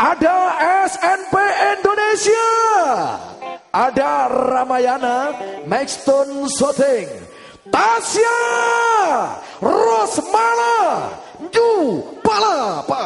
ada SNP Indonesia, ada Ramayana, Maxton Soting, Tasya, Rosmala, Ju Palapa.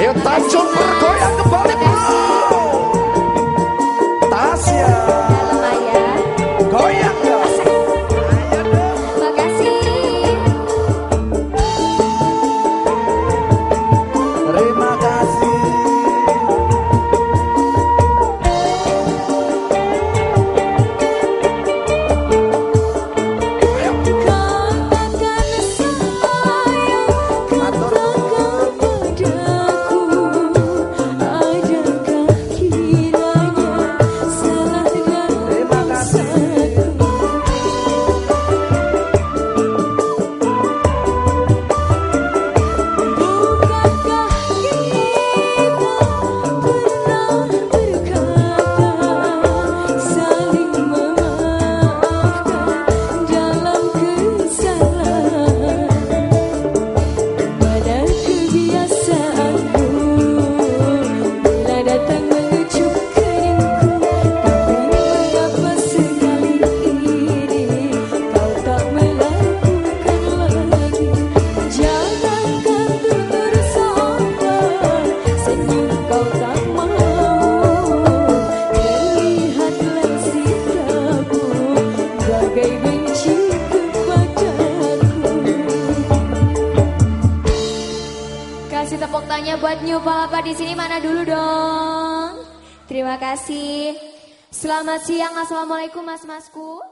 Eu tava de um semuanya buat New Palapa di sini mana dulu dong. Terima kasih. Selamat siang, assalamualaikum mas-masku.